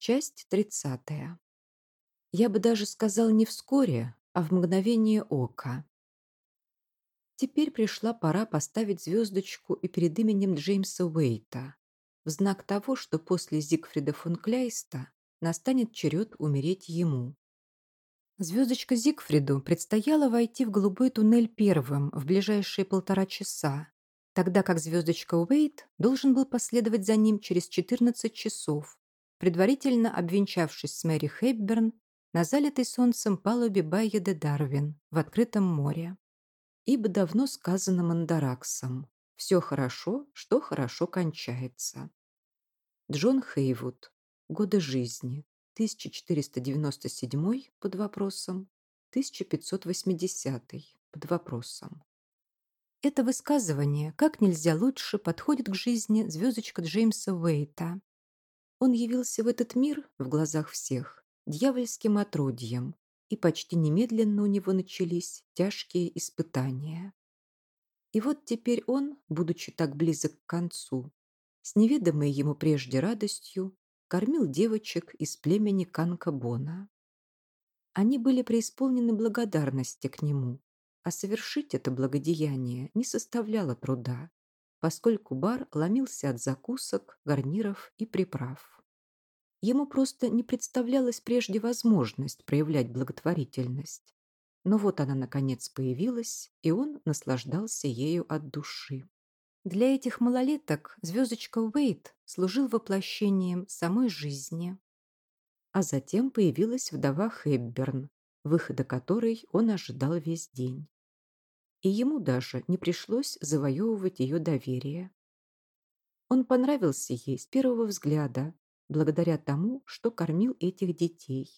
Часть тридцатая. Я бы даже сказал не вскоре, а в мгновение ока. Теперь пришла пора поставить звездочку и перед именем Джеймса Уэйта, в знак того, что после Зигфрида фон Кляйста настанет черед умереть ему. Звездочка Зигфриду предстояло войти в голубой туннель первым в ближайшие полтора часа, тогда как звездочка Уэйт должен был последовать за ним через 14 часов, предварительно обвенчавшись с Мэри Хэбберн на залитой солнцем палубе Байя де Дарвин в открытом море. Ибо давно сказано Мандараксом «Все хорошо, что хорошо кончается». Джон Хейвуд. Годы жизни. 1497 под вопросом, 1580 под вопросом. Это высказывание как нельзя лучше подходит к жизни звездочка Джеймса Уэйта. Он явился в этот мир, в глазах всех, дьявольским отродьем, и почти немедленно у него начались тяжкие испытания. И вот теперь он, будучи так близок к концу, с неведомой ему прежде радостью, кормил девочек из племени Канкабона. Они были преисполнены благодарности к нему, а совершить это благодеяние не составляло труда, поскольку бар ломился от закусок, гарниров и приправ. Ему просто не представлялась прежде возможность проявлять благотворительность. Но вот она, наконец, появилась, и он наслаждался ею от души. Для этих малолеток звездочка Уэйт служил воплощением самой жизни. А затем появилась вдова Хэбберн, выхода которой он ожидал весь день. И ему даже не пришлось завоевывать ее доверие. Он понравился ей с первого взгляда, благодаря тому, что кормил этих детей.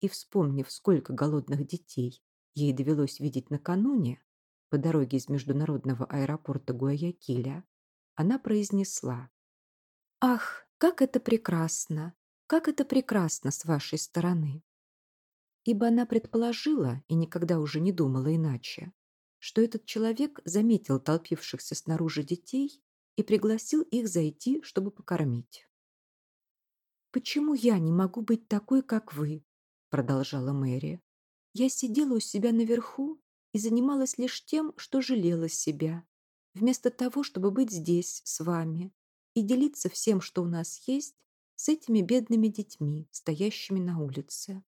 И вспомнив, сколько голодных детей ей довелось видеть накануне, по дороге из международного аэропорта Гуаякиля, она произнесла «Ах, как это прекрасно! Как это прекрасно с вашей стороны!» Ибо она предположила, и никогда уже не думала иначе, что этот человек заметил толпившихся снаружи детей и пригласил их зайти, чтобы покормить. «Почему я не могу быть такой, как вы?» продолжала Мэри. «Я сидела у себя наверху и занималась лишь тем, что жалела себя, вместо того, чтобы быть здесь с вами и делиться всем, что у нас есть, с этими бедными детьми, стоящими на улице.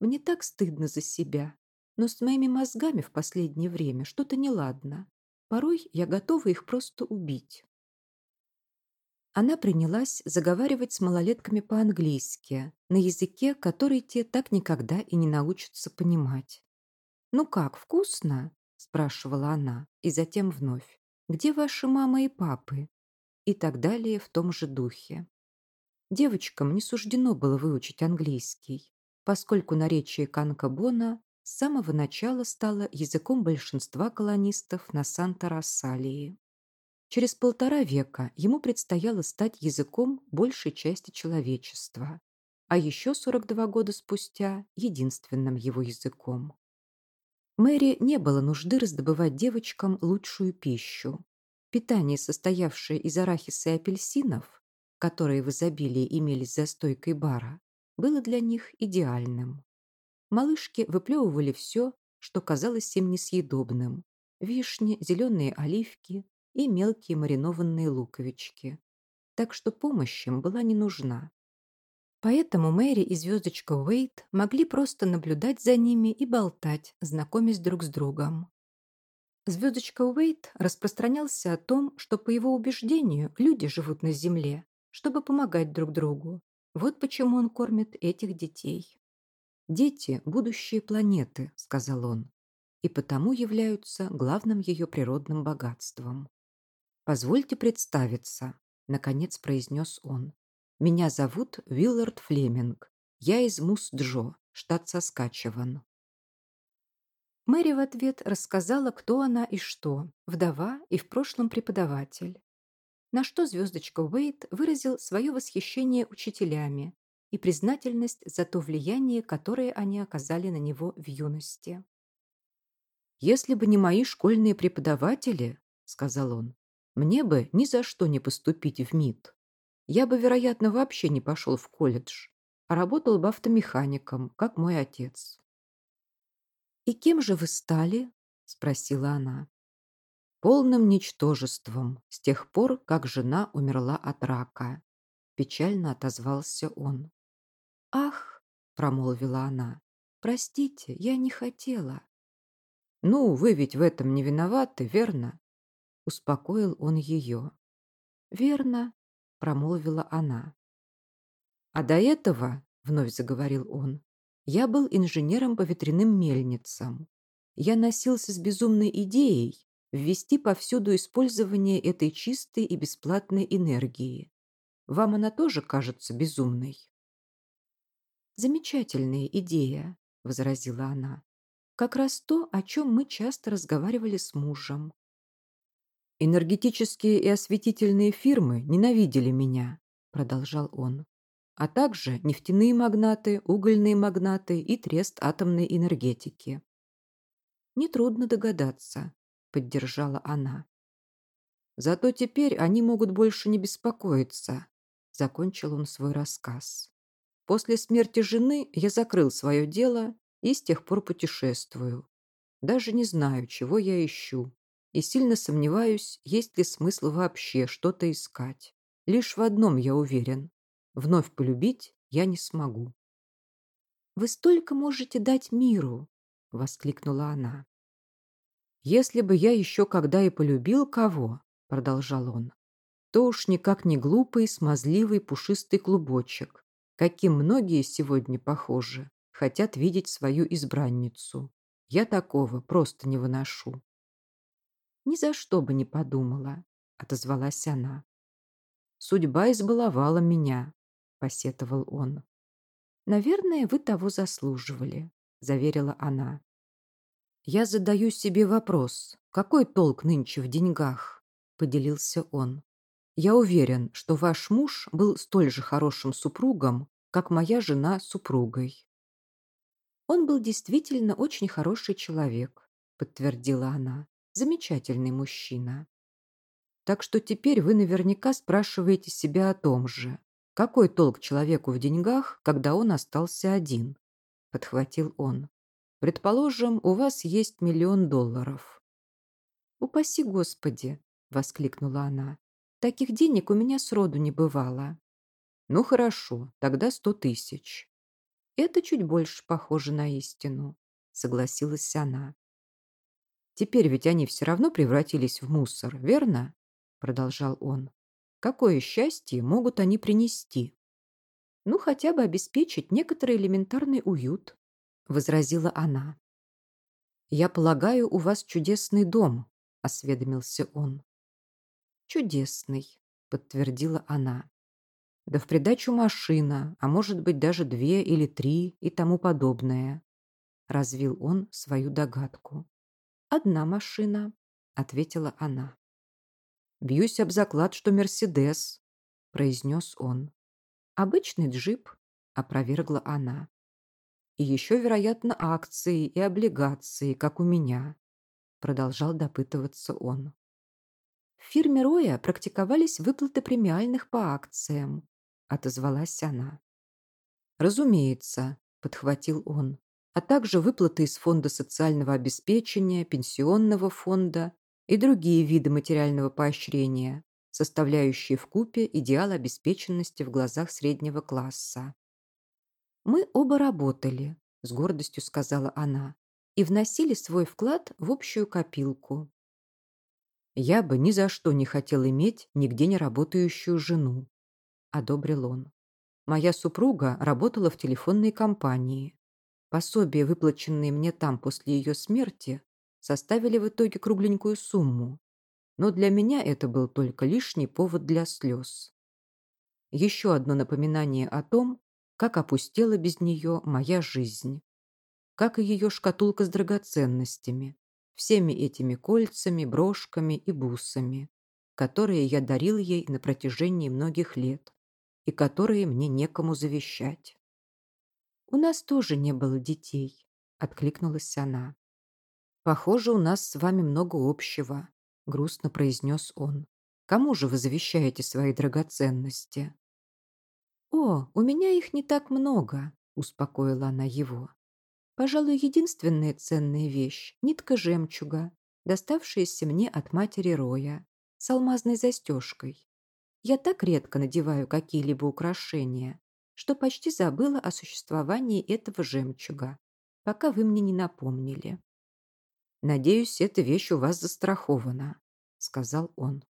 Мне так стыдно за себя, но с моими мозгами в последнее время что-то неладно. Порой я готова их просто убить. Она принялась заговаривать с малолетками по-английски, на языке, который те так никогда и не научатся понимать. «Ну как, вкусно?» – спрашивала она, и затем вновь. «Где ваши мама и папы?» И так далее в том же духе. Девочкам не суждено было выучить английский, поскольку наречие Канкабона с самого начала стало языком большинства колонистов на Санта-Рассалии. Через полтора века ему предстояло стать языком большей части человечества, а еще 42 года спустя – единственным его языком. Мэри не было нужды раздобывать девочкам лучшую пищу. Питание, состоявшее из арахиса и апельсинов, которые в изобилии имелись за стойкой бара, было для них идеальным. Малышки выплевывали все, что казалось им несъедобным. Вишни, зеленые оливки и мелкие маринованные луковички. Так что помощь им была не нужна. Поэтому Мэри и звездочка Уэйт могли просто наблюдать за ними и болтать, знакомясь друг с другом. Звездочка Уэйт распространялся о том, что, по его убеждению, люди живут на Земле, чтобы помогать друг другу. Вот почему он кормит этих детей. «Дети – будущие планеты», – сказал он, и потому являются главным ее природным богатством. «Позвольте представиться», – наконец произнес он. Меня зовут Виллард Флеминг. Я из Мус-Джо, штат Соскачеван. Мэри в ответ рассказала, кто она и что, вдова и в прошлом преподаватель. На что звездочка Уэйт выразил свое восхищение учителями и признательность за то влияние, которое они оказали на него в юности. «Если бы не мои школьные преподаватели, — сказал он, — мне бы ни за что не поступить в МИД. я бы, вероятно, вообще не пошел в колледж, а работал бы автомехаником, как мой отец. «И кем же вы стали?» – спросила она. «Полным ничтожеством с тех пор, как жена умерла от рака», – печально отозвался он. «Ах!» – промолвила она. «Простите, я не хотела». «Ну, вы ведь в этом не виноваты, верно?» Успокоил он ее. «Верно», – промолвила она. «А до этого, — вновь заговорил он, — я был инженером по ветряным мельницам. Я носился с безумной идеей ввести повсюду использование этой чистой и бесплатной энергии. Вам она тоже кажется безумной?» «Замечательная идея», — возразила она. «Как раз то, о чем мы часто разговаривали с мужем. «Энергетические и осветительные фирмы ненавидели меня», – продолжал он, «а также нефтяные магнаты, угольные магнаты и трест атомной энергетики». «Нетрудно догадаться», – поддержала она. «Зато теперь они могут больше не беспокоиться», – закончил он свой рассказ. «После смерти жены я закрыл свое дело и с тех пор путешествую. Даже не знаю, чего я ищу и сильно сомневаюсь, есть ли смысл вообще что-то искать. Лишь в одном я уверен. Вновь полюбить я не смогу. «Вы столько можете дать миру!» — воскликнула она. «Если бы я еще когда и полюбил кого, — продолжал он, — то уж никак не глупый, смазливый, пушистый клубочек, каким многие сегодня похожи, хотят видеть свою избранницу. Я такого просто не выношу. «Ни за что бы не подумала», — отозвалась она. «Судьба избаловала меня», — посетовал он. «Наверное, вы того заслуживали», — заверила она. «Я задаю себе вопрос, какой толк нынче в деньгах?» — поделился он. «Я уверен, что ваш муж был столь же хорошим супругом, как моя жена супругой». «Он был действительно очень хороший человек», — подтвердила она. Замечательный мужчина. Так что теперь вы наверняка спрашиваете себя о том же. Какой толк человеку в деньгах, когда он остался один? Подхватил он. Предположим, у вас есть миллион долларов. «Упаси Господи!» — воскликнула она. «Таких денег у меня сроду не бывало». «Ну хорошо, тогда сто тысяч». «Это чуть больше похоже на истину», — согласилась она. Теперь ведь они все равно превратились в мусор, верно? Продолжал он. Какое счастье могут они принести? Ну, хотя бы обеспечить некоторый элементарный уют, возразила она. Я полагаю, у вас чудесный дом, осведомился он. Чудесный, подтвердила она. Да в придачу машина, а может быть даже две или три и тому подобное. Развил он свою догадку. «Одна машина», — ответила она. «Бьюсь об заклад, что Мерседес», — произнес он. «Обычный джип», — опровергла она. «И еще, вероятно, акции и облигации, как у меня», — продолжал допытываться он. В фирме Роя практиковались выплаты премиальных по акциям, отозвалась она. «Разумеется», — подхватил он а также выплаты из фонда социального обеспечения, пенсионного фонда и другие виды материального поощрения, составляющие в купе идеал обеспеченности в глазах среднего класса. «Мы оба работали», – с гордостью сказала она, «и вносили свой вклад в общую копилку». «Я бы ни за что не хотел иметь нигде не работающую жену», – одобрил он. «Моя супруга работала в телефонной компании. Пособия, выплаченные мне там после ее смерти, составили в итоге кругленькую сумму. Но для меня это был только лишний повод для слез. Еще одно напоминание о том, как опустела без нее моя жизнь. Как и ее шкатулка с драгоценностями, всеми этими кольцами, брошками и бусами, которые я дарил ей на протяжении многих лет и которые мне некому завещать. «У нас тоже не было детей», — откликнулась она. «Похоже, у нас с вами много общего», — грустно произнес он. Кому же вы завещаете свои драгоценности?» «О, у меня их не так много», — успокоила она его. «Пожалуй, единственная ценная вещь — нитка жемчуга, доставшаяся мне от матери Роя, с алмазной застежкой. Я так редко надеваю какие-либо украшения, что почти забыла о существовании этого жемчуга, пока вы мне не напомнили. «Надеюсь, эта вещь у вас застрахована», — сказал он.